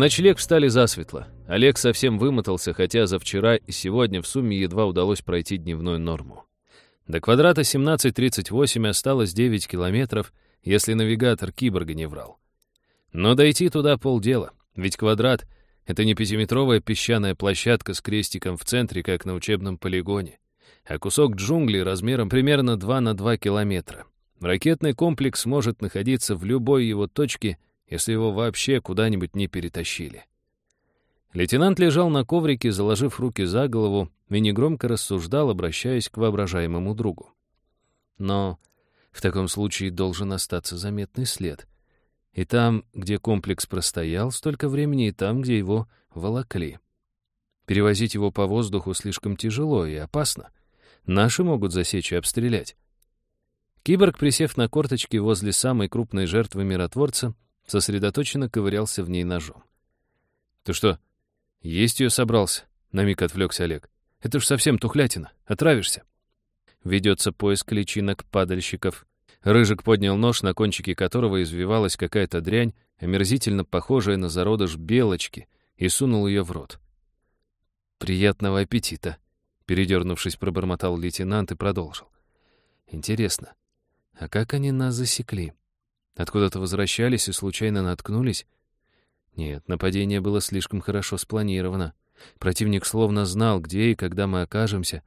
Ночлег встали засветло. Олег совсем вымотался, хотя за вчера и сегодня в сумме едва удалось пройти дневную норму. До квадрата 17.38 осталось 9 километров, если навигатор киборга не врал. Но дойти туда полдела, ведь квадрат — это не пятиметровая песчаная площадка с крестиком в центре, как на учебном полигоне, а кусок джунглей размером примерно 2 на 2 километра. Ракетный комплекс может находиться в любой его точке, если его вообще куда-нибудь не перетащили. Лейтенант лежал на коврике, заложив руки за голову, и негромко рассуждал, обращаясь к воображаемому другу. Но в таком случае должен остаться заметный след. И там, где комплекс простоял столько времени, и там, где его волокли. Перевозить его по воздуху слишком тяжело и опасно. Наши могут засечь и обстрелять. Киборг, присев на корточки возле самой крупной жертвы миротворца, сосредоточенно ковырялся в ней ножом. «Ты что, есть ее собрался?» — на миг отвлекся Олег. «Это ж совсем тухлятина. Отравишься». Ведется поиск личинок падальщиков. Рыжик поднял нож, на кончике которого извивалась какая-то дрянь, омерзительно похожая на зародыш белочки, и сунул ее в рот. «Приятного аппетита!» — передернувшись, пробормотал лейтенант и продолжил. «Интересно, а как они нас засекли? Откуда-то возвращались и случайно наткнулись? Нет, нападение было слишком хорошо спланировано. Противник словно знал, где и когда мы окажемся.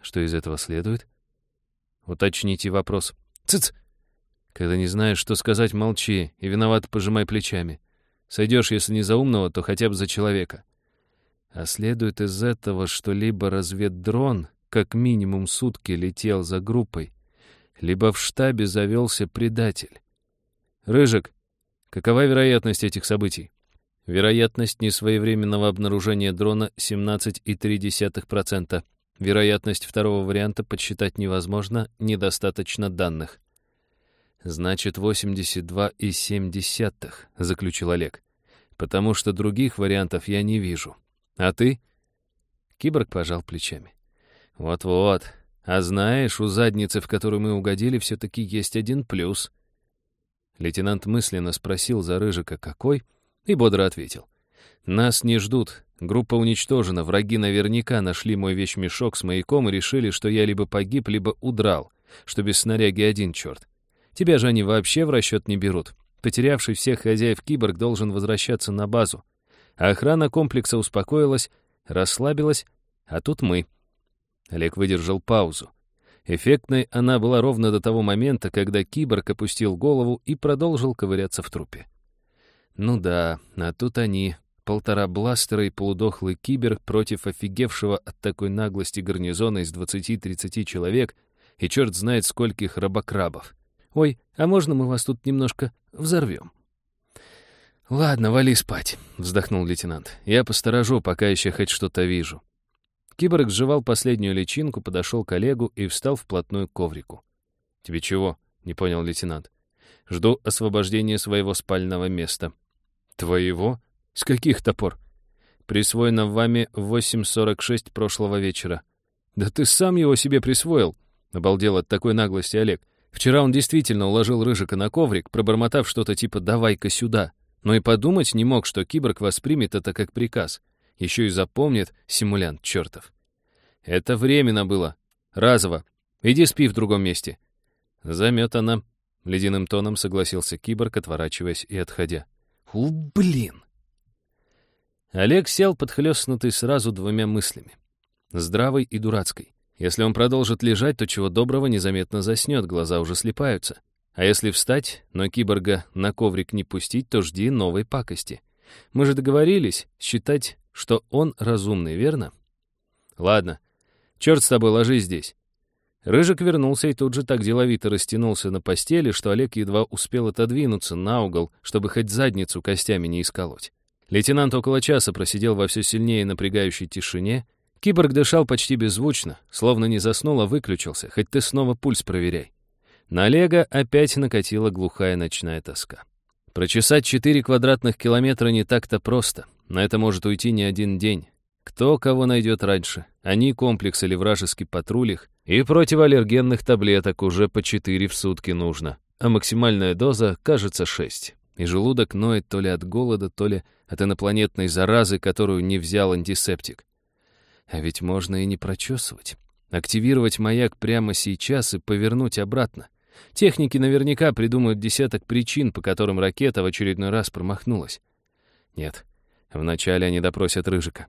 Что из этого следует? Уточните вопрос. Цыц! Когда не знаешь, что сказать, молчи и виноват пожимай плечами. Сойдешь, если не за умного, то хотя бы за человека. А следует из этого, что либо разведдрон как минимум сутки летел за группой, либо в штабе завелся предатель. Рыжик, какова вероятность этих событий? Вероятность несвоевременного обнаружения дрона 17,3%. Вероятность второго варианта подсчитать невозможно, недостаточно данных. Значит, 82,7, заключил Олег. Потому что других вариантов я не вижу. А ты? Киборг пожал плечами. Вот-вот, а знаешь, у задницы, в которую мы угодили, все-таки есть один плюс. Лейтенант мысленно спросил за Рыжика какой, и бодро ответил. Нас не ждут. Группа уничтожена, враги наверняка нашли мой вещмешок с маяком и решили, что я либо погиб, либо удрал, что без снаряги один черт. Тебя же они вообще в расчет не берут. Потерявший всех хозяев киборг должен возвращаться на базу. А охрана комплекса успокоилась, расслабилась, а тут мы — Олег выдержал паузу. Эффектной она была ровно до того момента, когда киборг опустил голову и продолжил ковыряться в трупе. Ну да, а тут они, полтора бластера и полудохлый кибер против офигевшего от такой наглости гарнизона из 20-30 человек и черт знает скольких рабокрабов. «Ой, а можно мы вас тут немножко взорвем?» «Ладно, вали спать», — вздохнул лейтенант. «Я посторожу, пока еще хоть что-то вижу». Киборг сживал последнюю личинку, подошел к Олегу и встал вплотную к коврику. «Тебе чего?» — не понял лейтенант. «Жду освобождения своего спального места». «Твоего? С каких топор?» «Присвоено вами в 8.46 прошлого вечера». «Да ты сам его себе присвоил!» — обалдел от такой наглости Олег. Вчера он действительно уложил Рыжика на коврик, пробормотав что-то типа «давай-ка сюда». Но и подумать не мог, что киборг воспримет это как приказ — еще и запомнит симулянт чертов. Это временно было. Разово. Иди спи в другом месте. Заметана. Ледяным тоном согласился киборг, отворачиваясь и отходя. У, блин! Олег сел, подхлёстнутый сразу двумя мыслями. Здравой и дурацкой. Если он продолжит лежать, то чего доброго незаметно заснет, глаза уже слепаются. А если встать, но киборга на коврик не пустить, то жди новой пакости. Мы же договорились считать что он разумный, верно? Ладно, черт с тобой, ложись здесь. Рыжик вернулся и тут же так деловито растянулся на постели, что Олег едва успел отодвинуться на угол, чтобы хоть задницу костями не исколоть. Лейтенант около часа просидел во все сильнее напрягающей тишине. Киборг дышал почти беззвучно, словно не заснул, а выключился, хоть ты снова пульс проверяй. На Олега опять накатила глухая ночная тоска. Прочесать четыре квадратных километра не так-то просто. На это может уйти не один день. Кто кого найдет раньше? Они, комплекс или вражеский патруль их. И противоаллергенных таблеток уже по четыре в сутки нужно. А максимальная доза, кажется, шесть. и желудок ноет то ли от голода, то ли от инопланетной заразы, которую не взял антисептик. А ведь можно и не прочесывать. Активировать маяк прямо сейчас и повернуть обратно. Техники наверняка придумают десяток причин, по которым ракета в очередной раз промахнулась. Нет, вначале они допросят Рыжика.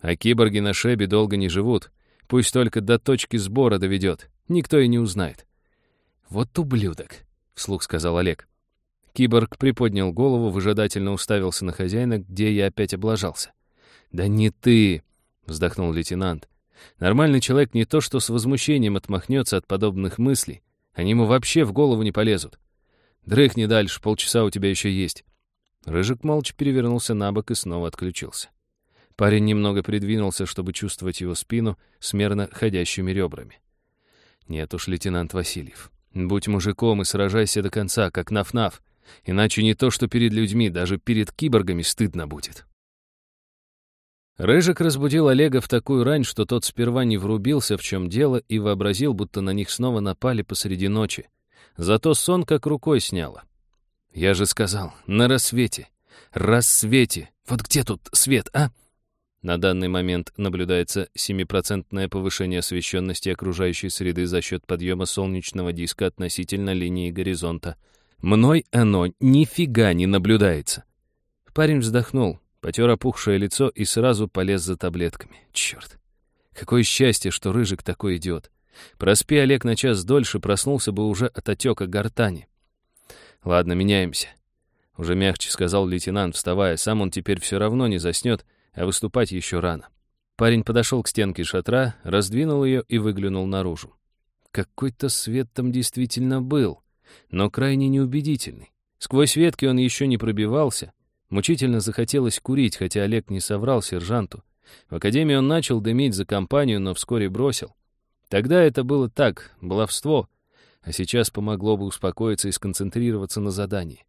А киборги на Шебе долго не живут. Пусть только до точки сбора доведет. Никто и не узнает. «Вот ублюдок», — вслух сказал Олег. Киборг приподнял голову, выжидательно уставился на хозяина, где я опять облажался. «Да не ты!» — вздохнул лейтенант. «Нормальный человек не то что с возмущением отмахнется от подобных мыслей, они ему вообще в голову не полезут. Дрыхни дальше, полчаса у тебя еще есть». Рыжик молча перевернулся на бок и снова отключился. Парень немного придвинулся, чтобы чувствовать его спину с мерно ходящими ребрами. «Нет уж, лейтенант Васильев, будь мужиком и сражайся до конца, как наф-наф. Иначе не то, что перед людьми, даже перед киборгами стыдно будет. Рыжик разбудил Олега в такую рань, что тот сперва не врубился, в чем дело, и вообразил, будто на них снова напали посреди ночи. Зато сон как рукой сняло. «Я же сказал, на рассвете. Рассвете. Вот где тут свет, а?» На данный момент наблюдается 7% повышение освещенности окружающей среды за счет подъема солнечного диска относительно линии горизонта — Мной оно нифига не наблюдается. Парень вздохнул, потер опухшее лицо и сразу полез за таблетками. Черт. Какое счастье, что Рыжик такой идиот. Проспи Олег на час дольше, проснулся бы уже от отека гортани. Ладно, меняемся. Уже мягче сказал лейтенант, вставая. Сам он теперь все равно не заснет, а выступать еще рано. Парень подошел к стенке шатра, раздвинул ее и выглянул наружу. Какой-то свет там действительно был но крайне неубедительный. Сквозь ветки он еще не пробивался. Мучительно захотелось курить, хотя Олег не соврал сержанту. В академии он начал дымить за компанию, но вскоре бросил. Тогда это было так, баловство, а сейчас помогло бы успокоиться и сконцентрироваться на задании.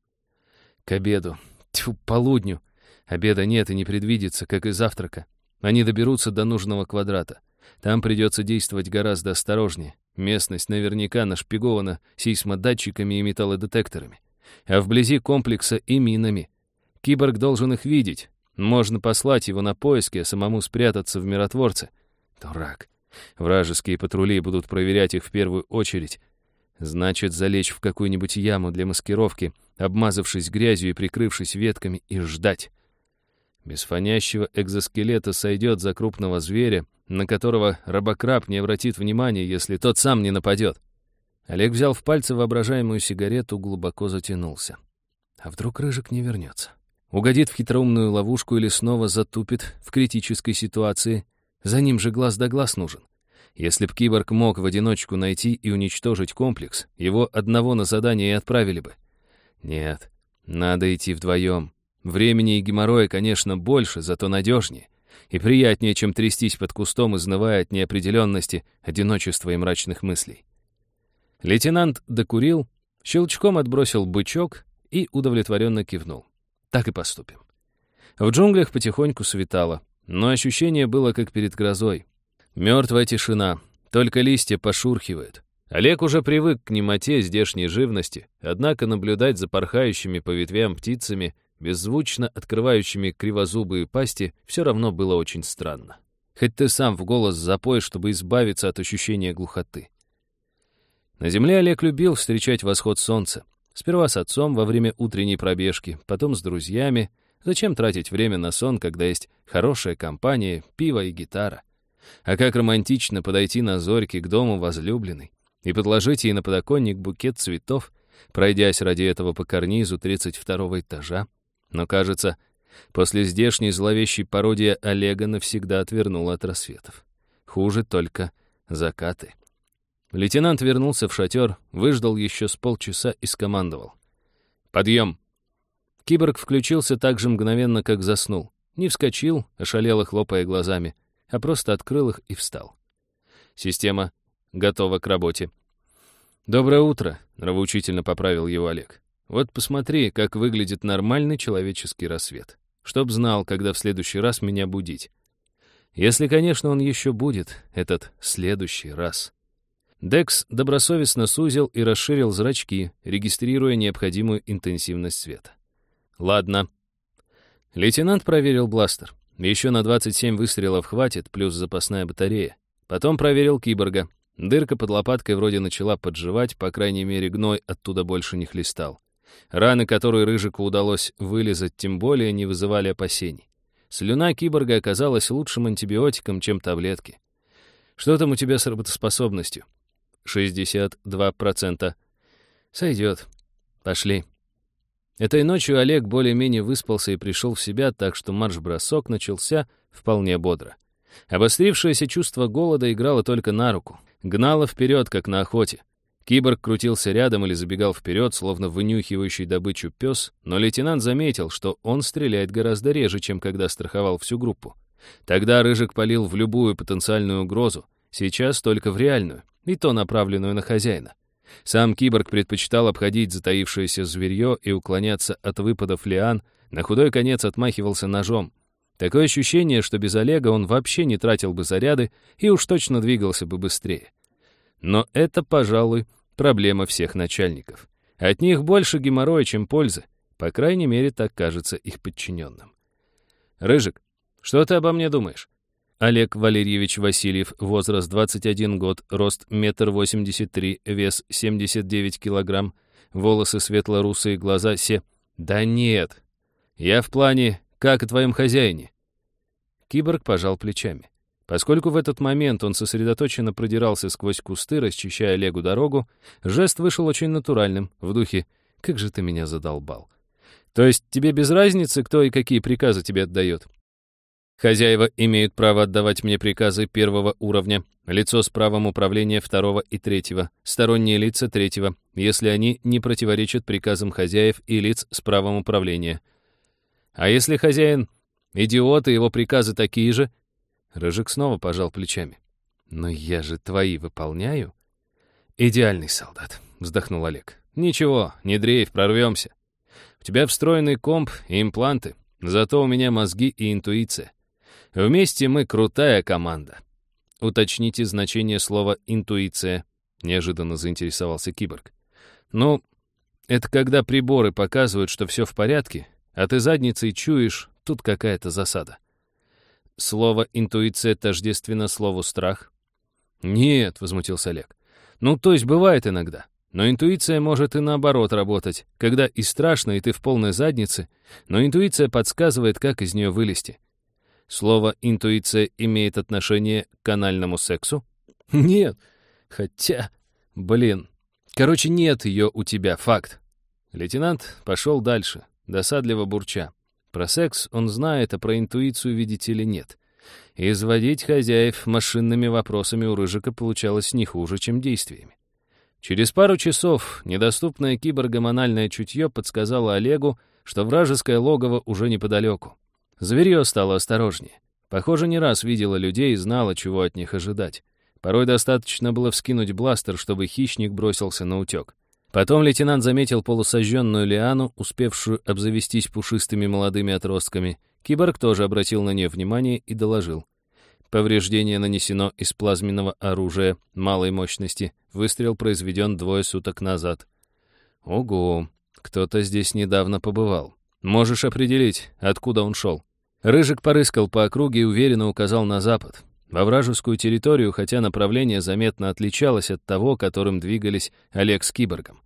К обеду, тьфу, полудню. Обеда нет и не предвидится, как и завтрака. Они доберутся до нужного квадрата. Там придется действовать гораздо осторожнее. Местность наверняка нашпигована сейсмодатчиками и металлодетекторами. А вблизи комплекса и минами. Киборг должен их видеть. Можно послать его на поиски, а самому спрятаться в миротворце. Дурак. Вражеские патрули будут проверять их в первую очередь. Значит, залечь в какую-нибудь яму для маскировки, обмазавшись грязью и прикрывшись ветками, и ждать. Без фонящего экзоскелета сойдет за крупного зверя, на которого рабокраб не обратит внимания, если тот сам не нападет. Олег взял в пальцы воображаемую сигарету, глубоко затянулся. А вдруг Рыжик не вернется? Угодит в хитроумную ловушку или снова затупит в критической ситуации? За ним же глаз да глаз нужен. Если б киборг мог в одиночку найти и уничтожить комплекс, его одного на задание и отправили бы. Нет, надо идти вдвоем, Времени и геморроя, конечно, больше, зато надежнее. И приятнее, чем трястись под кустом, изнывая от неопределенности, одиночества и мрачных мыслей. Лейтенант докурил, щелчком отбросил бычок и удовлетворенно кивнул. Так и поступим. В джунглях потихоньку светало, но ощущение было как перед грозой. Мертвая тишина, только листья пошурхивают. Олег уже привык к немоте здешней живности, однако наблюдать за порхающими по ветвям птицами — беззвучно открывающими кривозубые пасти, все равно было очень странно. Хоть ты сам в голос запой, чтобы избавиться от ощущения глухоты. На земле Олег любил встречать восход солнца. Сперва с отцом во время утренней пробежки, потом с друзьями. Зачем тратить время на сон, когда есть хорошая компания, пиво и гитара? А как романтично подойти на зорьке к дому возлюбленной и подложить ей на подоконник букет цветов, пройдясь ради этого по карнизу 32 этажа. Но, кажется, после здешней зловещей пародии Олега навсегда отвернула от рассветов. Хуже только закаты. Лейтенант вернулся в шатер, выждал еще с полчаса и скомандовал. «Подъем!» Киборг включился так же мгновенно, как заснул. Не вскочил, ошалело хлопая глазами, а просто открыл их и встал. Система готова к работе. «Доброе утро», — нравоучительно поправил его Олег. Вот посмотри, как выглядит нормальный человеческий рассвет. Чтоб знал, когда в следующий раз меня будить. Если, конечно, он еще будет, этот следующий раз. Декс добросовестно сузил и расширил зрачки, регистрируя необходимую интенсивность света. Ладно. Лейтенант проверил бластер. Еще на 27 выстрелов хватит, плюс запасная батарея. Потом проверил киборга. Дырка под лопаткой вроде начала подживать, по крайней мере, гной оттуда больше не хлестал. Раны, которые Рыжику удалось вылезать, тем более не вызывали опасений. Слюна киборга оказалась лучшим антибиотиком, чем таблетки. Что там у тебя с работоспособностью? 62%. Сойдет. Пошли. Этой ночью Олег более-менее выспался и пришел в себя, так что марш-бросок начался вполне бодро. Обострившееся чувство голода играло только на руку. Гнало вперед, как на охоте. Киборг крутился рядом или забегал вперед, словно вынюхивающий добычу пес, но лейтенант заметил, что он стреляет гораздо реже, чем когда страховал всю группу. Тогда Рыжик палил в любую потенциальную угрозу, сейчас только в реальную, и то направленную на хозяина. Сам киборг предпочитал обходить затаившееся зверье и уклоняться от выпадов лиан, на худой конец отмахивался ножом. Такое ощущение, что без Олега он вообще не тратил бы заряды и уж точно двигался бы быстрее. Но это, пожалуй, проблема всех начальников. От них больше геморроя, чем пользы. По крайней мере, так кажется их подчиненным. «Рыжик, что ты обо мне думаешь?» Олег Валерьевич Васильев, возраст 21 год, рост 1,83 м, вес 79 килограмм, волосы светло-русые, глаза се... «Да нет! Я в плане, как о твоем хозяине?» Киборг пожал плечами. Поскольку в этот момент он сосредоточенно продирался сквозь кусты, расчищая Олегу дорогу, жест вышел очень натуральным, в духе «Как же ты меня задолбал!» «То есть тебе без разницы, кто и какие приказы тебе отдает?» Хозяева имеют право отдавать мне приказы первого уровня, лицо с правом управления второго и третьего, сторонние лица третьего, если они не противоречат приказам хозяев и лиц с правом управления. А если хозяин идиот и его приказы такие же? Рыжик снова пожал плечами. Но я же твои выполняю. Идеальный солдат, вздохнул Олег. Ничего, не дрейф, прорвемся. У тебя встроенный комп и импланты, зато у меня мозги и интуиция. Вместе мы крутая команда. Уточните значение слова «интуиция», — неожиданно заинтересовался киборг. Ну, это когда приборы показывают, что все в порядке, а ты задницей чуешь, тут какая-то засада. Слово «интуиция» тождественно слову «страх». «Нет», — возмутился Олег. «Ну, то есть бывает иногда. Но интуиция может и наоборот работать, когда и страшно, и ты в полной заднице, но интуиция подсказывает, как из нее вылезти. Слово «интуиция» имеет отношение к канальному сексу? Нет. Хотя, блин. Короче, нет ее у тебя, факт. Лейтенант пошел дальше, досадливо бурча. Про секс он знает, а про интуицию, видите ли, нет. Изводить хозяев машинными вопросами у Рыжика получалось не хуже, чем действиями. Через пару часов недоступное киборгомональное чутье подсказало Олегу, что вражеское логово уже неподалеку. Зверье стало осторожнее. Похоже, не раз видела людей и знала, чего от них ожидать. Порой достаточно было вскинуть бластер, чтобы хищник бросился на утек. Потом лейтенант заметил полусожженную лиану, успевшую обзавестись пушистыми молодыми отростками. Киборг тоже обратил на нее внимание и доложил. Повреждение нанесено из плазменного оружия малой мощности. Выстрел произведен двое суток назад. Ого, кто-то здесь недавно побывал. Можешь определить, откуда он шел. Рыжик порыскал по округе и уверенно указал на запад. Во вражескую территорию, хотя направление заметно отличалось от того, которым двигались Олег с киборгом.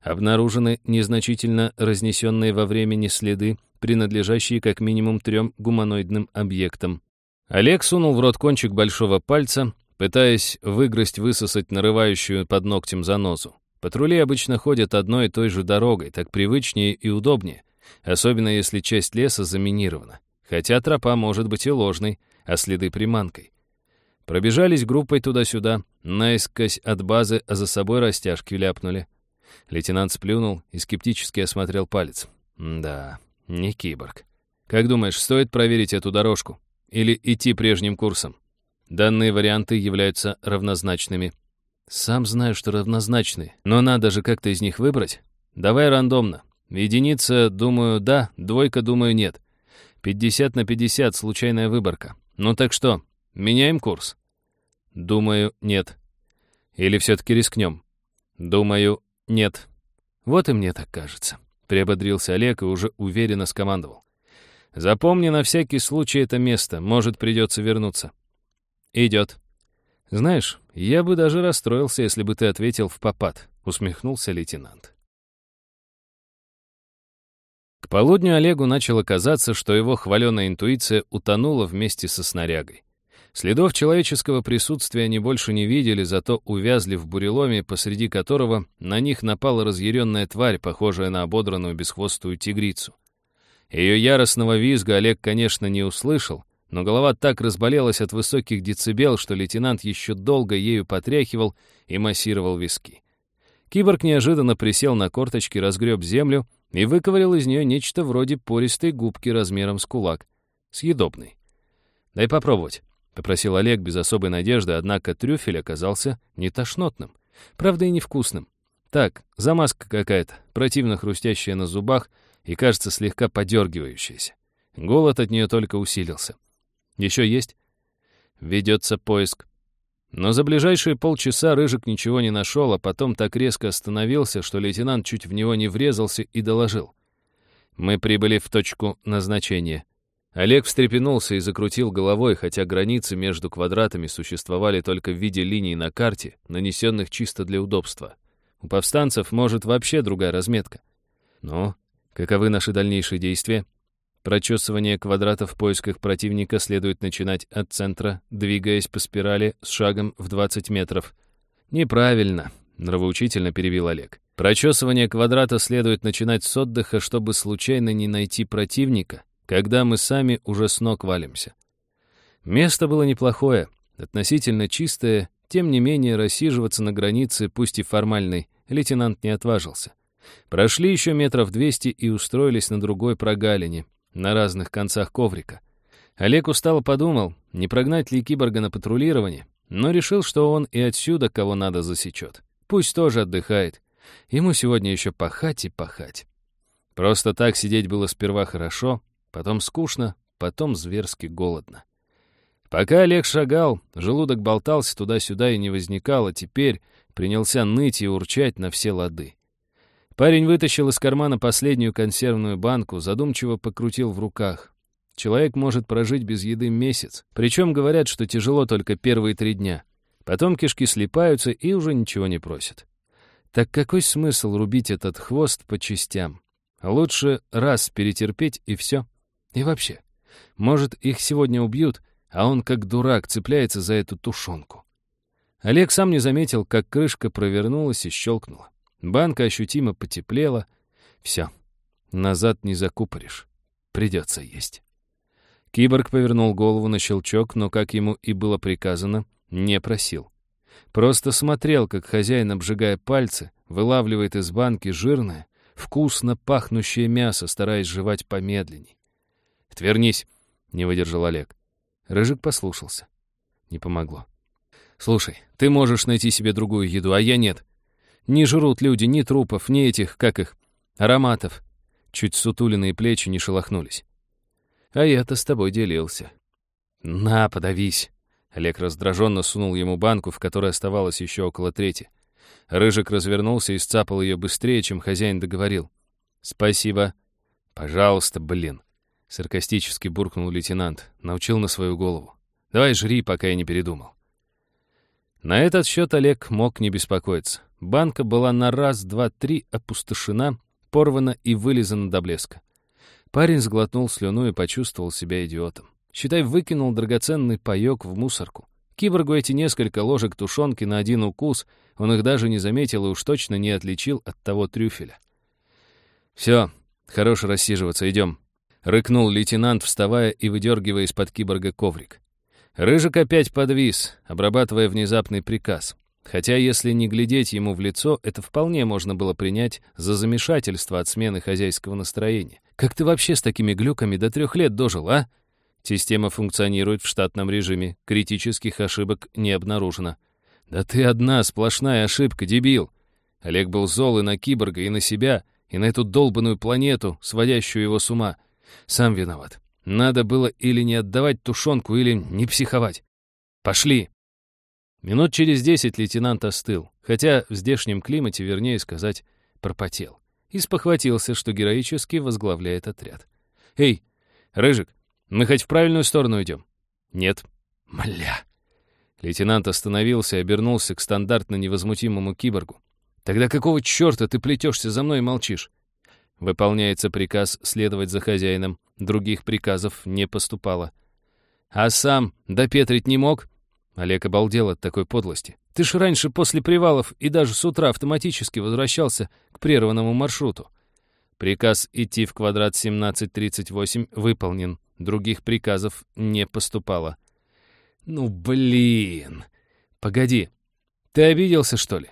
Обнаружены незначительно разнесенные во времени следы, принадлежащие как минимум трем гуманоидным объектам. Олег сунул в рот кончик большого пальца, пытаясь выгрызть-высосать нарывающую под ногтем занозу. Патрули обычно ходят одной и той же дорогой, так привычнее и удобнее, особенно если часть леса заминирована. Хотя тропа может быть и ложной, а следы приманкой. Пробежались группой туда-сюда, наискось от базы, а за собой растяжки ляпнули. Лейтенант сплюнул и скептически осмотрел палец. Да, не киборг. Как думаешь, стоит проверить эту дорожку? Или идти прежним курсом? Данные варианты являются равнозначными. Сам знаю, что равнозначны, но надо же как-то из них выбрать. Давай рандомно. Единица, думаю, да, двойка, думаю, нет. 50 на 50, случайная выборка. Ну так что, меняем курс? Думаю, нет. Или все-таки рискнем? Думаю, нет. Вот и мне так кажется. приободрился Олег и уже уверенно скомандовал. «Запомни на всякий случай это место, может, придется вернуться». «Идет». «Знаешь, я бы даже расстроился, если бы ты ответил в попад», — усмехнулся лейтенант. Полудню Олегу начало казаться, что его хваленая интуиция утонула вместе со снарягой. Следов человеческого присутствия они больше не видели, зато увязли в буреломе, посреди которого на них напала разъяренная тварь, похожая на ободранную бесхвостую тигрицу. Ее яростного визга Олег, конечно, не услышал, но голова так разболелась от высоких децибел, что лейтенант еще долго ею потряхивал и массировал виски. Киборг неожиданно присел на корточки, разгреб землю и выковырял из нее нечто вроде пористой губки размером с кулак, съедобной. «Дай попробовать», — попросил Олег без особой надежды, однако трюфель оказался не тошнотным, правда и невкусным. Так, замазка какая-то, противно хрустящая на зубах и, кажется, слегка подергивающаяся. Голод от нее только усилился. Еще есть? Ведется поиск. Но за ближайшие полчаса Рыжик ничего не нашел, а потом так резко остановился, что лейтенант чуть в него не врезался и доложил. Мы прибыли в точку назначения. Олег встрепенулся и закрутил головой, хотя границы между квадратами существовали только в виде линий на карте, нанесенных чисто для удобства. У повстанцев может вообще другая разметка. Но каковы наши дальнейшие действия? Прочесывание квадрата в поисках противника следует начинать от центра, двигаясь по спирали с шагом в 20 метров. Неправильно, нравоучительно перебил Олег. Прочесывание квадрата следует начинать с отдыха, чтобы случайно не найти противника, когда мы сами уже с ног валимся. Место было неплохое, относительно чистое, тем не менее рассиживаться на границе, пусть и формальной, лейтенант не отважился. Прошли еще метров двести и устроились на другой прогалине, на разных концах коврика. Олег устало подумал, не прогнать ли киборга на патрулирование, но решил, что он и отсюда кого надо засечет. Пусть тоже отдыхает. Ему сегодня еще пахать и пахать. Просто так сидеть было сперва хорошо, потом скучно, потом зверски голодно. Пока Олег шагал, желудок болтался туда-сюда и не возникал, а теперь принялся ныть и урчать на все лады. Парень вытащил из кармана последнюю консервную банку, задумчиво покрутил в руках. Человек может прожить без еды месяц, причем говорят, что тяжело только первые три дня. Потом кишки слипаются и уже ничего не просят. Так какой смысл рубить этот хвост по частям? Лучше раз перетерпеть и все. И вообще, может, их сегодня убьют, а он как дурак цепляется за эту тушенку. Олег сам не заметил, как крышка провернулась и щелкнула. Банка ощутимо потеплела. Все, назад не закупоришь. Придется есть. Киборг повернул голову на щелчок, но, как ему и было приказано, не просил. Просто смотрел, как хозяин, обжигая пальцы, вылавливает из банки жирное, вкусно пахнущее мясо, стараясь жевать помедленней. «Отвернись!» — не выдержал Олег. Рыжик послушался. Не помогло. «Слушай, ты можешь найти себе другую еду, а я нет. Не жрут люди ни трупов, ни этих, как их, ароматов. Чуть сутуленные плечи не шелохнулись. А я-то с тобой делился. На, подавись. Олег раздраженно сунул ему банку, в которой оставалось еще около трети. Рыжик развернулся и сцапал ее быстрее, чем хозяин договорил. «Спасибо. Пожалуйста, блин». Саркастически буркнул лейтенант. Научил на свою голову. «Давай жри, пока я не передумал». На этот счет Олег мог не беспокоиться. Банка была на раз, два, три опустошена, порвана и вылизана до блеска. Парень сглотнул слюну и почувствовал себя идиотом. Считай, выкинул драгоценный паёк в мусорку. Киборгу эти несколько ложек тушенки на один укус, он их даже не заметил и уж точно не отличил от того трюфеля. «Все, хорош рассиживаться, идем», — рыкнул лейтенант, вставая и выдергивая из-под киборга коврик. Рыжик опять подвис, обрабатывая внезапный приказ. Хотя, если не глядеть ему в лицо, это вполне можно было принять за замешательство от смены хозяйского настроения. Как ты вообще с такими глюками до трех лет дожил, а? Система функционирует в штатном режиме, критических ошибок не обнаружено. Да ты одна сплошная ошибка, дебил. Олег был зол и на киборга, и на себя, и на эту долбанную планету, сводящую его с ума. Сам виноват. Надо было или не отдавать тушенку, или не психовать. Пошли. Минут через десять лейтенант остыл, хотя в здешнем климате, вернее сказать, пропотел. и спохватился, что героически возглавляет отряд. «Эй, Рыжик, мы хоть в правильную сторону идем?» «Нет». «Мля!» Лейтенант остановился и обернулся к стандартно невозмутимому киборгу. «Тогда какого черта ты плетешься за мной и молчишь?» Выполняется приказ следовать за хозяином. Других приказов не поступало. «А сам допетрить не мог?» Олег обалдел от такой подлости. «Ты ж раньше после привалов и даже с утра автоматически возвращался к прерванному маршруту». Приказ идти в квадрат 1738 выполнен. Других приказов не поступало. «Ну, блин! Погоди, ты обиделся, что ли?»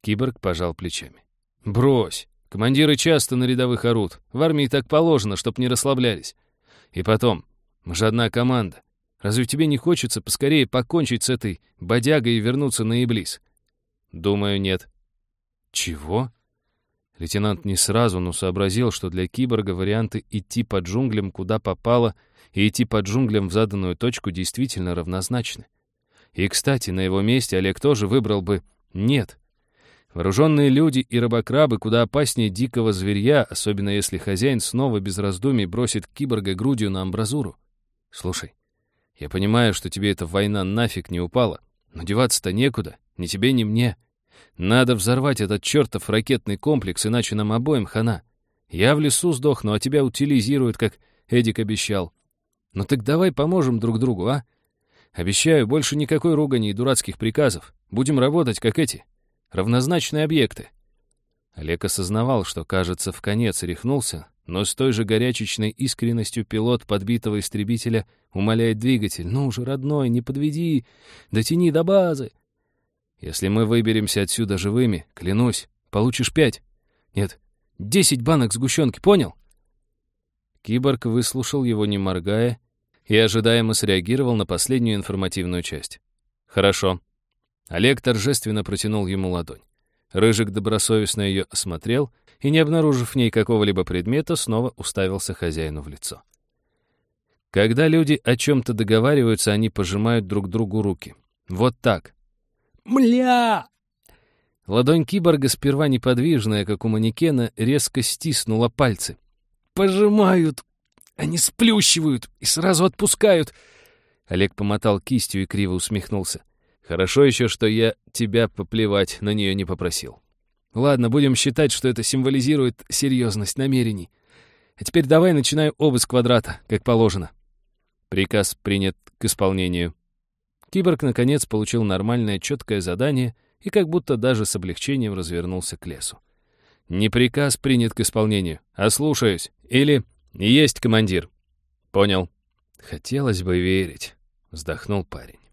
Киборг пожал плечами. «Брось. Командиры часто на рядовых орут. В армии так положено, чтоб не расслаблялись. И потом, мы же одна команда. Разве тебе не хочется поскорее покончить с этой бодягой и вернуться на Иблис? Думаю, нет. Чего? Лейтенант не сразу, но сообразил, что для киборга варианты идти по джунглям куда попало и идти по джунглям в заданную точку действительно равнозначны. И, кстати, на его месте Олег тоже выбрал бы «нет». Вооруженные люди и рыбокрабы куда опаснее дикого зверья, особенно если хозяин снова без раздумий бросит киборга грудью на амбразуру. Слушай, я понимаю, что тебе эта война нафиг не упала, но деваться-то некуда, ни тебе, ни мне. Надо взорвать этот чертов ракетный комплекс, иначе нам обоим хана. Я в лесу сдохну, а тебя утилизируют, как Эдик обещал. Ну так давай поможем друг другу, а? Обещаю, больше никакой ругани и дурацких приказов. Будем работать, как эти, равнозначные объекты. Олег осознавал, что, кажется, в конец рехнулся, но с той же горячечной искренностью пилот подбитого истребителя умоляет двигатель. «Ну же, родной, не подведи! Дотяни до базы!» «Если мы выберемся отсюда живыми, клянусь, получишь пять. Нет, десять банок сгущенки, понял?» Киборг выслушал его, не моргая, и ожидаемо среагировал на последнюю информативную часть. «Хорошо». Олег торжественно протянул ему ладонь. Рыжик добросовестно ее осмотрел и, не обнаружив в ней какого-либо предмета, снова уставился хозяину в лицо. Когда люди о чем-то договариваются, они пожимают друг другу руки. Вот так. «Мля!» Ладонь киборга, сперва неподвижная, как у манекена, резко стиснула пальцы. «Пожимают! Они сплющивают и сразу отпускают!» Олег помотал кистью и криво усмехнулся. Хорошо еще, что я тебя поплевать на нее не попросил. Ладно, будем считать, что это символизирует серьезность намерений. А теперь давай начинаю обыск квадрата, как положено. Приказ принят к исполнению. Киборг, наконец, получил нормальное, четкое задание и как будто даже с облегчением развернулся к лесу. Не приказ принят к исполнению, а слушаюсь. Или есть командир. Понял. Хотелось бы верить, вздохнул парень.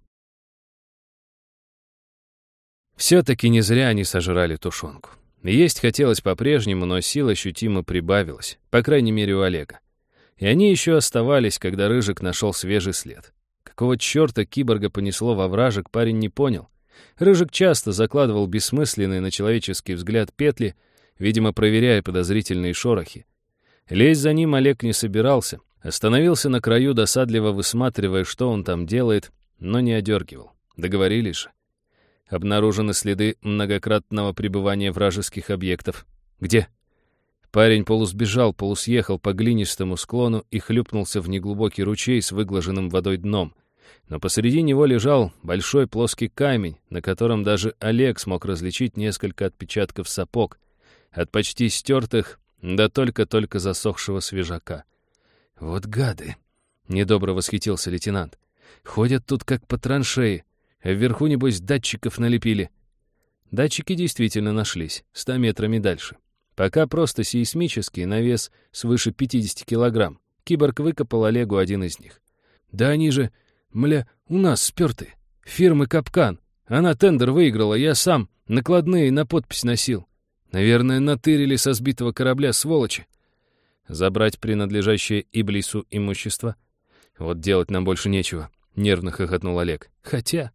Все-таки не зря они сожрали тушенку. Есть хотелось по-прежнему, но сил ощутимо прибавилось, по крайней мере у Олега. И они еще оставались, когда Рыжик нашел свежий след. Какого черта киборга понесло во вражек, парень не понял. Рыжик часто закладывал бессмысленные на человеческий взгляд петли, видимо, проверяя подозрительные шорохи. Лезть за ним Олег не собирался, остановился на краю, досадливо высматривая, что он там делает, но не одергивал. Договорились же. Обнаружены следы многократного пребывания вражеских объектов. Где? Парень полусбежал, полусъехал по глинистому склону и хлюпнулся в неглубокий ручей с выглаженным водой дном. Но посреди него лежал большой плоский камень, на котором даже Олег смог различить несколько отпечатков сапог, от почти стертых до только-только засохшего свежака. «Вот гады!» — недобро восхитился лейтенант. «Ходят тут как по траншеи, Вверху, небось, датчиков налепили. Датчики действительно нашлись, ста метрами дальше. Пока просто сейсмический, на вес свыше 50 килограмм. Киборг выкопал Олегу один из них. «Да они же, мля, у нас сперты. Фирмы «Капкан». Она тендер выиграла, я сам накладные на подпись носил. Наверное, натырили со сбитого корабля сволочи. Забрать принадлежащее Иблису имущество? Вот делать нам больше нечего», — нервно хохотнул Олег. «Хотя...»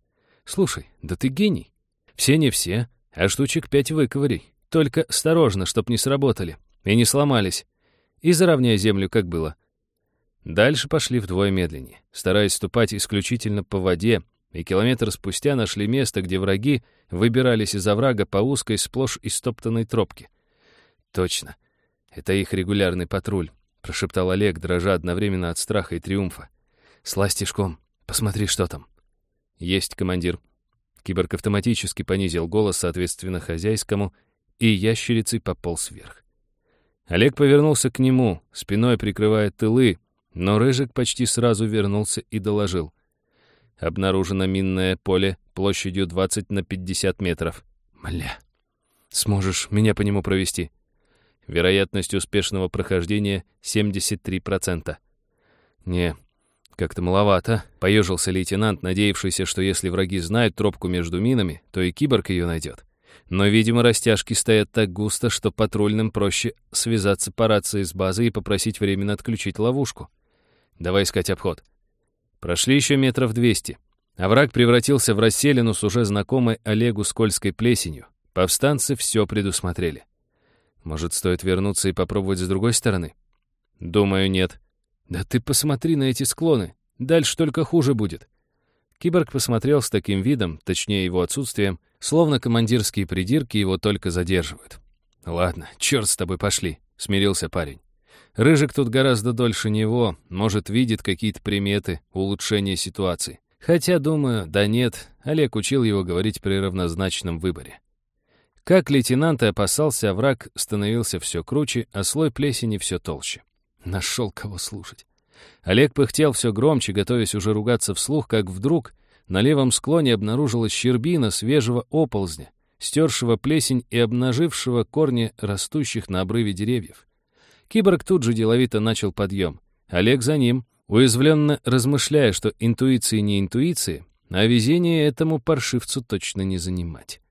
Слушай, да ты гений. Все не все, а штучек пять выковырей. Только осторожно, чтоб не сработали и не сломались. И заровняй землю, как было. Дальше пошли вдвое медленнее, стараясь ступать исключительно по воде, и километр спустя нашли место, где враги выбирались из оврага по узкой, сплошь истоптанной тропке. Точно. Это их регулярный патруль, прошептал Олег, дрожа одновременно от страха и триумфа. Слазь тишком, посмотри, что там. Есть, командир. Киборг автоматически понизил голос, соответственно, хозяйскому, и ящерицей пополз вверх. Олег повернулся к нему, спиной прикрывая тылы, но Рыжик почти сразу вернулся и доложил. Обнаружено минное поле площадью 20 на 50 метров. Мля. Сможешь меня по нему провести? Вероятность успешного прохождения 73%. Не, как-то маловато. Поежился лейтенант, надеявшийся, что если враги знают тропку между минами, то и киборг ее найдет. Но, видимо, растяжки стоят так густо, что патрульным проще связаться по рации с базой и попросить временно отключить ловушку. Давай искать обход. Прошли еще метров двести. А враг превратился в расселину с уже знакомой Олегу скользкой плесенью. Повстанцы все предусмотрели. Может, стоит вернуться и попробовать с другой стороны? Думаю, нет. Да ты посмотри на эти склоны. Дальше только хуже будет. Киборг посмотрел с таким видом, точнее его отсутствием, словно командирские придирки его только задерживают. «Ладно, черт с тобой, пошли», — смирился парень. Рыжик тут гораздо дольше него, может, видит какие-то приметы улучшения ситуации. Хотя, думаю, да нет, Олег учил его говорить при равнозначном выборе. Как лейтенант и опасался, враг становился все круче, а слой плесени все толще. Нашел кого слушать. Олег пыхтел все громче, готовясь уже ругаться вслух, как вдруг на левом склоне обнаружилась щербина свежего оползня, стершего плесень и обнажившего корни растущих на обрыве деревьев. Киборг тут же деловито начал подъем. Олег за ним, уязвленно размышляя, что интуиции не интуиции, а везение этому паршивцу точно не занимать.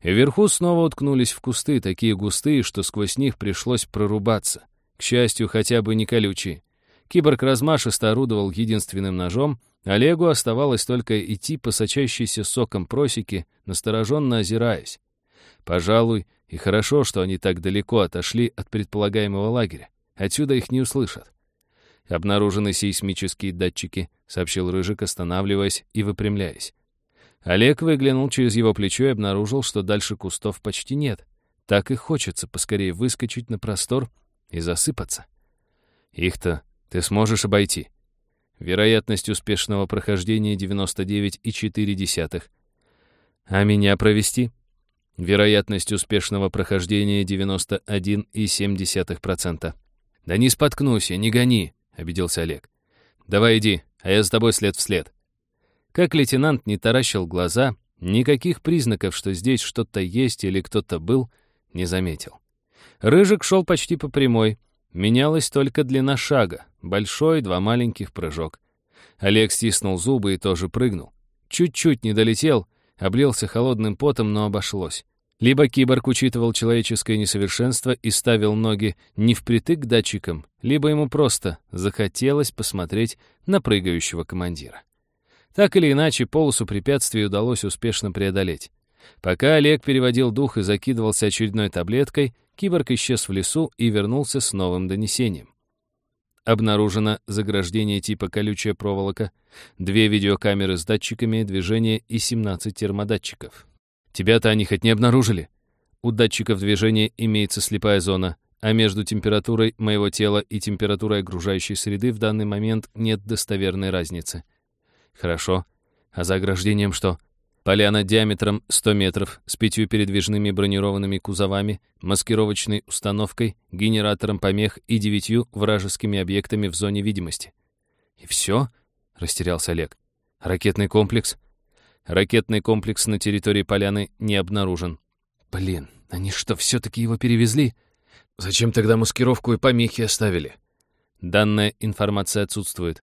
Вверху снова уткнулись в кусты, такие густые, что сквозь них пришлось прорубаться. Счастью, хотя бы не колючие. Киборг размашисто орудовал единственным ножом, Олегу оставалось только идти по сочащейся соком просеки, настороженно озираясь. Пожалуй, и хорошо, что они так далеко отошли от предполагаемого лагеря. Отсюда их не услышат. «Обнаружены сейсмические датчики», — сообщил Рыжик, останавливаясь и выпрямляясь. Олег выглянул через его плечо и обнаружил, что дальше кустов почти нет. Так и хочется поскорее выскочить на простор и засыпаться. Их-то ты сможешь обойти. Вероятность успешного прохождения 99,4. А меня провести? Вероятность успешного прохождения 91,7%. Да не споткнусь я, не гони, обиделся Олег. Давай иди, а я с тобой след в след. Как лейтенант не таращил глаза, никаких признаков, что здесь что-то есть или кто-то был, не заметил. Рыжик шел почти по прямой, Менялась только длина шага. Большой, два маленьких прыжок. Олег стиснул зубы и тоже прыгнул. Чуть-чуть не долетел, облился холодным потом, но обошлось. Либо киборг учитывал человеческое несовершенство и ставил ноги не впритык к датчикам, либо ему просто захотелось посмотреть на прыгающего командира. Так или иначе, полосу препятствий удалось успешно преодолеть. Пока Олег переводил дух и закидывался очередной таблеткой, Киборг исчез в лесу и вернулся с новым донесением. Обнаружено заграждение типа колючая проволока, две видеокамеры с датчиками движения и 17 термодатчиков. Тебя-то они хоть не обнаружили? У датчиков движения имеется слепая зона, а между температурой моего тела и температурой окружающей среды в данный момент нет достоверной разницы. Хорошо. А за ограждением что? Поляна диаметром 100 метров с пятью передвижными бронированными кузовами, маскировочной установкой, генератором помех и девятью вражескими объектами в зоне видимости. «И все?» — растерялся Олег. «Ракетный комплекс?» «Ракетный комплекс на территории поляны не обнаружен». «Блин, они что, все-таки его перевезли? Зачем тогда маскировку и помехи оставили?» Данная информация отсутствует.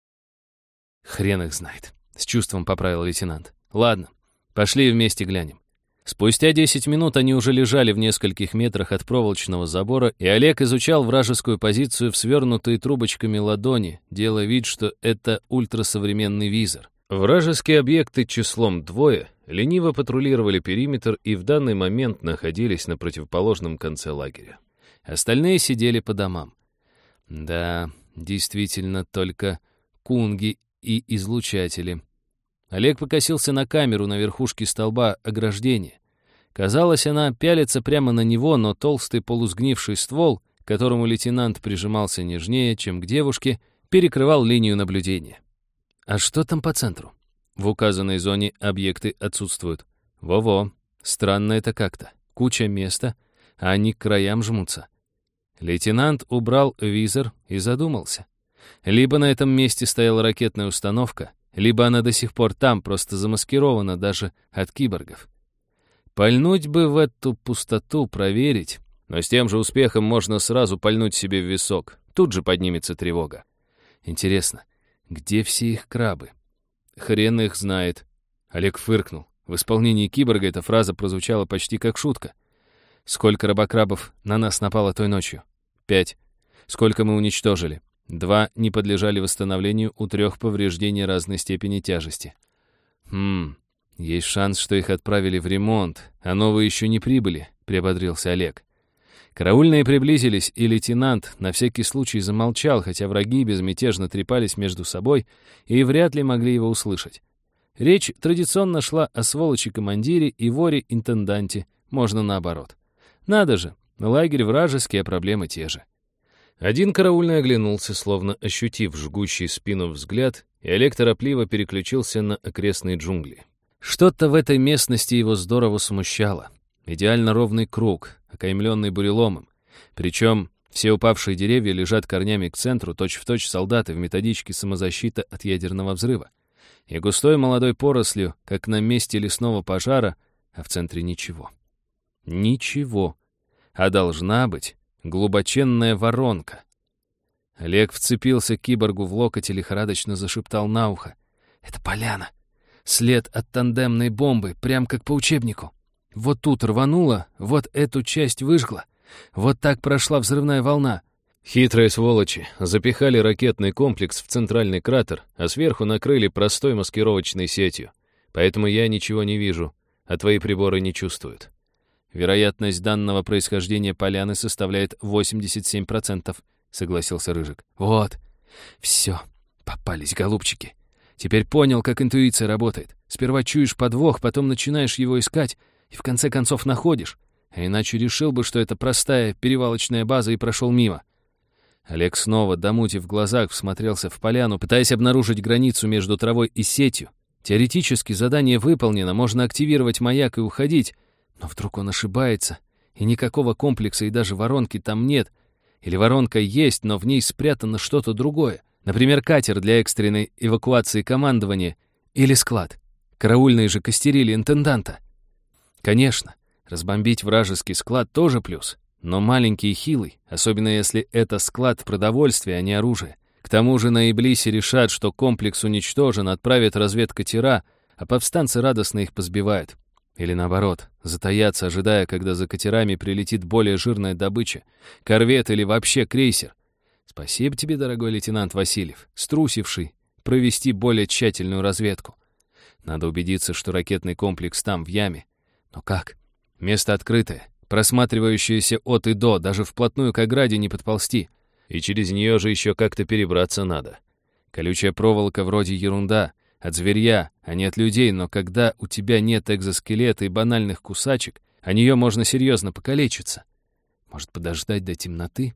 «Хрен их знает», — с чувством поправил лейтенант. «Ладно, Пошли вместе глянем. Спустя 10 минут они уже лежали в нескольких метрах от проволочного забора, и Олег изучал вражескую позицию в свернутые трубочками ладони, делая вид, что это ультрасовременный визор. Вражеские объекты числом двое лениво патрулировали периметр и в данный момент находились на противоположном конце лагеря. Остальные сидели по домам. Да, действительно, только кунги и излучатели — Олег покосился на камеру на верхушке столба ограждения. Казалось, она пялится прямо на него, но толстый полусгнивший ствол, к которому лейтенант прижимался нежнее, чем к девушке, перекрывал линию наблюдения. А что там по центру? В указанной зоне объекты отсутствуют. Во-во, странно это как-то. Куча места, а они к краям жмутся. Лейтенант убрал визор и задумался. Либо на этом месте стояла ракетная установка, либо она до сих пор там, просто замаскирована даже от киборгов. Пальнуть бы в эту пустоту, проверить, но с тем же успехом можно сразу пальнуть себе в висок. Тут же поднимется тревога. Интересно, где все их крабы? Хрен их знает. Олег фыркнул. В исполнении киборга эта фраза прозвучала почти как шутка. Сколько рабокрабов на нас напало той ночью? Пять. Сколько мы уничтожили? Два не подлежали восстановлению, у трех повреждений разной степени тяжести. Хм, есть шанс, что их отправили в ремонт, а новые еще не прибыли, приободрился Олег. Караульные приблизились, и лейтенант на всякий случай замолчал, хотя враги безмятежно трепались между собой и вряд ли могли его услышать. Речь традиционно шла о сволочи-командире и воре-интенданте, можно наоборот. Надо же, лагерь вражеский, а проблемы те же. Один караульный оглянулся, словно ощутив жгущий спину взгляд, и Олег торопливо переключился на окрестные джунгли. Что-то в этой местности его здорово смущало. Идеально ровный круг, окаймленный буреломом. Причем все упавшие деревья лежат корнями к центру, точь-в-точь точь солдаты в методичке самозащиты от ядерного взрыва. И густой молодой порослью, как на месте лесного пожара, а в центре ничего. Ничего. А должна быть глубоченная воронка. Олег вцепился киборгу в локоть и лихорадочно зашептал на ухо. «Это поляна. След от тандемной бомбы, прям как по учебнику. Вот тут рвануло, вот эту часть выжгла. Вот так прошла взрывная волна. Хитрые сволочи запихали ракетный комплекс в центральный кратер, а сверху накрыли простой маскировочной сетью. Поэтому я ничего не вижу, а твои приборы не чувствуют. Вероятность данного происхождения поляны составляет 87%, согласился Рыжик. Вот. Все. Попались, голубчики. Теперь понял, как интуиция работает. Сперва чуешь подвох, потом начинаешь его искать, и в конце концов находишь. А иначе решил бы, что это простая перевалочная база и прошел мимо. Олег снова, домутив в глазах, всмотрелся в поляну, пытаясь обнаружить границу между травой и сетью. Теоретически задание выполнено, можно активировать маяк и уходить, но вдруг он ошибается, и никакого комплекса и даже воронки там нет. Или воронка есть, но в ней спрятано что-то другое. Например, катер для экстренной эвакуации командования или склад. Караульные же костерили интенданта. Конечно, разбомбить вражеский склад тоже плюс, но маленький и хилый, особенно если это склад продовольствия, а не оружие. К тому же на Иблисе решат, что комплекс уничтожен, отправят разведкатера, а повстанцы радостно их позбивают. Или наоборот, затаятся, ожидая, когда за катерами прилетит более жирная добыча, корвет или вообще крейсер. Спасибо тебе, дорогой лейтенант Васильев, струсивший провести более тщательную разведку. Надо убедиться, что ракетный комплекс там, в яме. Но как? Место открытое, просматривающееся от и до, даже вплотную к ограде не подползти. И через нее же еще как-то перебраться надо. Колючая проволока вроде ерунда, от зверья, а не от людей, но когда у тебя нет экзоскелета и банальных кусачек, о нее можно серьезно покалечиться. Может, подождать до темноты?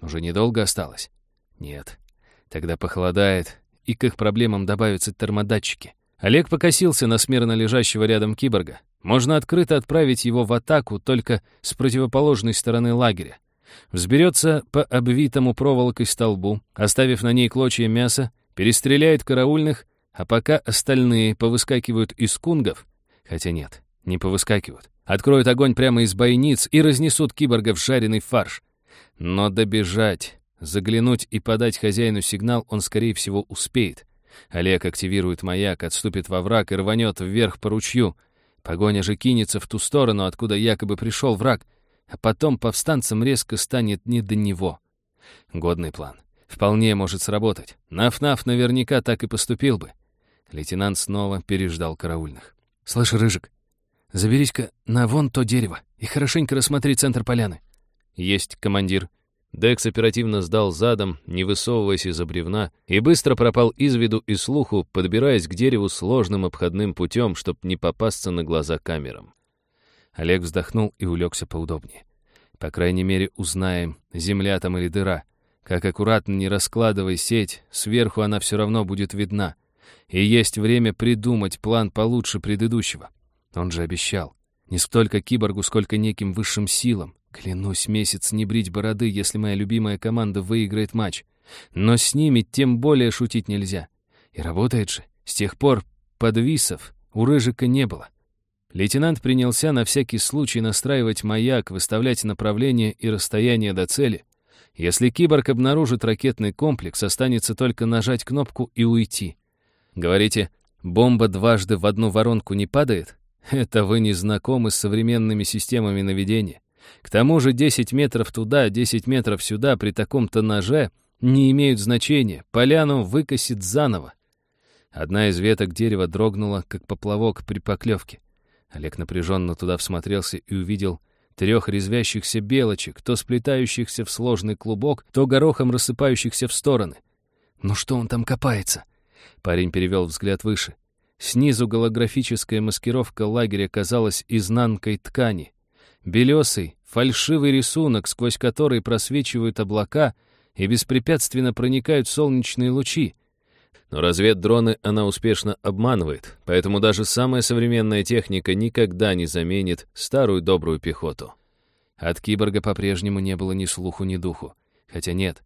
Уже недолго осталось? Нет. Тогда похолодает, и к их проблемам добавятся термодатчики. Олег покосился на смирно лежащего рядом киборга. Можно открыто отправить его в атаку только с противоположной стороны лагеря. Взберется по обвитому проволокой столбу, оставив на ней клочья мяса, перестреляет караульных а пока остальные повыскакивают из кунгов, хотя нет, не повыскакивают, откроют огонь прямо из бойниц и разнесут киборга в жареный фарш. Но добежать, заглянуть и подать хозяину сигнал он, скорее всего, успеет. Олег активирует маяк, отступит во враг и рванет вверх по ручью. Погоня же кинется в ту сторону, откуда якобы пришел враг, а потом повстанцам резко станет не до него. Годный план. Вполне может сработать. Наф-наф наверняка так и поступил бы. Лейтенант снова переждал караульных. «Слышь, Рыжик, заберись-ка на вон то дерево и хорошенько рассмотри центр поляны». «Есть, командир». Декс оперативно сдал задом, не высовываясь из-за бревна, и быстро пропал из виду и слуху, подбираясь к дереву сложным обходным путем, чтобы не попасться на глаза камерам. Олег вздохнул и улегся поудобнее. По крайней мере, узнаем, земля там или дыра. Как аккуратно не раскладывай сеть, сверху она все равно будет видна. И есть время придумать план получше предыдущего. Он же обещал. Не столько киборгу, сколько неким высшим силам. Клянусь, месяц не брить бороды, если моя любимая команда выиграет матч. Но с ними тем более шутить нельзя. И работает же. С тех пор подвисов у Рыжика не было. Лейтенант принялся на всякий случай настраивать маяк, выставлять направление и расстояние до цели. Если киборг обнаружит ракетный комплекс, останется только нажать кнопку и уйти. Говорите, бомба дважды в одну воронку не падает? Это вы не знакомы с современными системами наведения. К тому же 10 метров туда, 10 метров сюда при таком-то ноже не имеют значения. Поляну выкосит заново. Одна из веток дерева дрогнула, как поплавок при поклевке. Олег напряженно туда всмотрелся и увидел трех резвящихся белочек, то сплетающихся в сложный клубок, то горохом рассыпающихся в стороны. «Ну что он там копается?» Парень перевел взгляд выше. Снизу голографическая маскировка лагеря казалась изнанкой ткани. Белесый, фальшивый рисунок, сквозь который просвечивают облака и беспрепятственно проникают солнечные лучи. Но разведдроны она успешно обманывает, поэтому даже самая современная техника никогда не заменит старую добрую пехоту. От киборга по-прежнему не было ни слуху, ни духу. Хотя нет,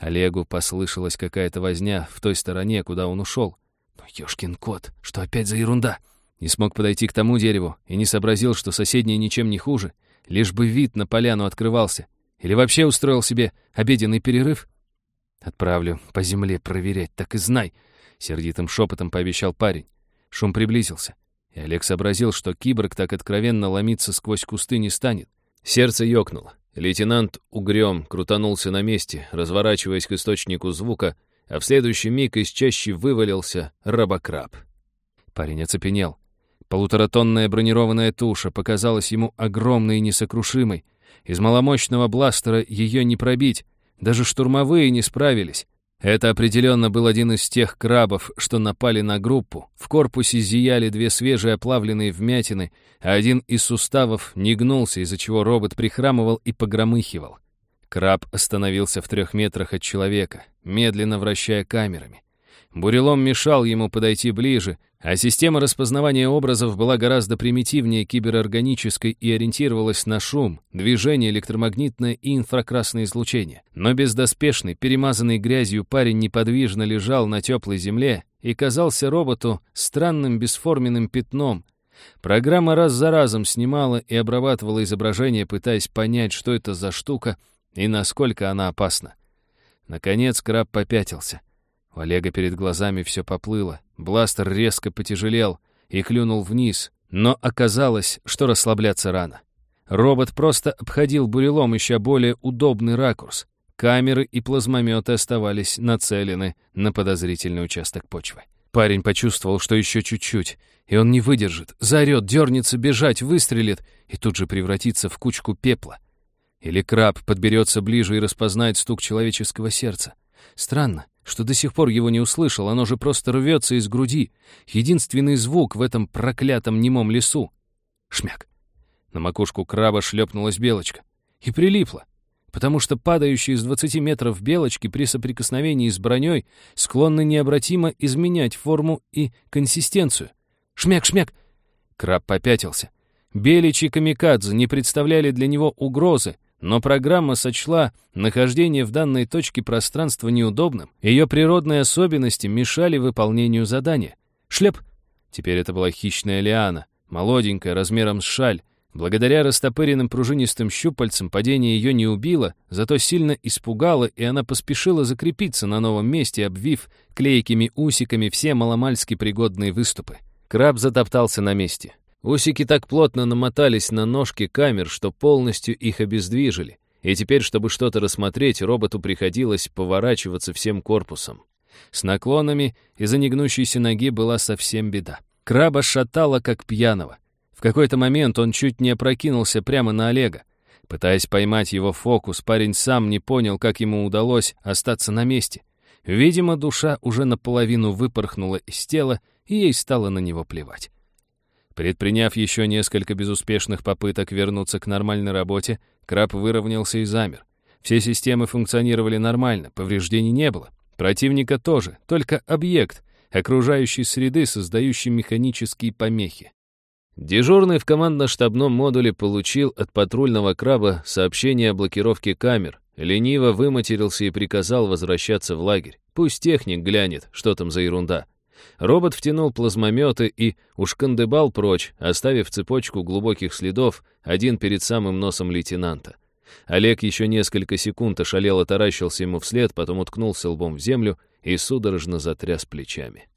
Олегу послышалась какая-то возня в той стороне, куда он ушел. Но ёшкин кот, что опять за ерунда? Не смог подойти к тому дереву и не сообразил, что соседнее ничем не хуже, лишь бы вид на поляну открывался. Или вообще устроил себе обеденный перерыв? «Отправлю по земле проверять, так и знай», — сердитым шепотом пообещал парень. Шум приблизился, и Олег сообразил, что киборг так откровенно ломиться сквозь кусты не станет. Сердце ёкнуло. Лейтенант угрём крутанулся на месте, разворачиваясь к источнику звука, а в следующий миг из чащи вывалился рабокраб. Парень оцепенел. Полуторатонная бронированная туша показалась ему огромной и несокрушимой. Из маломощного бластера ее не пробить, даже штурмовые не справились. Это определенно был один из тех крабов, что напали на группу. В корпусе зияли две свежие оплавленные вмятины, а один из суставов не гнулся, из-за чего робот прихрамывал и погромыхивал. Краб остановился в трех метрах от человека, медленно вращая камерами. Бурелом мешал ему подойти ближе, а система распознавания образов была гораздо примитивнее киберорганической и ориентировалась на шум, движение, электромагнитное и инфракрасное излучение. Но бездоспешный, перемазанный грязью парень неподвижно лежал на теплой земле и казался роботу странным бесформенным пятном. Программа раз за разом снимала и обрабатывала изображение, пытаясь понять, что это за штука и насколько она опасна. Наконец краб попятился — у Олега перед глазами все поплыло. Бластер резко потяжелел и клюнул вниз, но оказалось, что расслабляться рано. Робот просто обходил бурелом еще более удобный ракурс. Камеры и плазмометы оставались нацелены на подозрительный участок почвы. Парень почувствовал, что еще чуть-чуть, и он не выдержит, заорет, дернется, бежать, выстрелит и тут же превратится в кучку пепла. Или краб подберется ближе и распознает стук человеческого сердца. Странно, что до сих пор его не услышал, оно же просто рвется из груди. Единственный звук в этом проклятом немом лесу. Шмяк. На макушку краба шлепнулась белочка. И прилипла, потому что падающие из 20 метров белочки при соприкосновении с броней склонны необратимо изменять форму и консистенцию. Шмяк, шмяк! Краб попятился. Беличи камикадзе не представляли для него угрозы, но программа сочла нахождение в данной точке пространства неудобным. Ее природные особенности мешали выполнению задания. Шлеп! Теперь это была хищная лиана, молоденькая, размером с шаль. Благодаря растопыренным пружинистым щупальцам падение ее не убило, зато сильно испугало, и она поспешила закрепиться на новом месте, обвив клейкими усиками все маломальски пригодные выступы. Краб затоптался на месте. Усики так плотно намотались на ножки камер, что полностью их обездвижили. И теперь, чтобы что-то рассмотреть, роботу приходилось поворачиваться всем корпусом. С наклонами из-за негнущейся ноги была совсем беда. Краба шатала, как пьяного. В какой-то момент он чуть не опрокинулся прямо на Олега. Пытаясь поймать его фокус, парень сам не понял, как ему удалось остаться на месте. Видимо, душа уже наполовину выпорхнула из тела, и ей стало на него плевать. Предприняв еще несколько безуспешных попыток вернуться к нормальной работе, краб выровнялся и замер. Все системы функционировали нормально, повреждений не было. Противника тоже, только объект, окружающей среды, создающий механические помехи. Дежурный в командно-штабном модуле получил от патрульного краба сообщение о блокировке камер, лениво выматерился и приказал возвращаться в лагерь. Пусть техник глянет, что там за ерунда. Робот втянул плазмометы и ушкандыбал прочь, оставив цепочку глубоких следов, один перед самым носом лейтенанта. Олег еще несколько секунд ошалело таращился ему вслед, потом уткнулся лбом в землю и судорожно затряс плечами.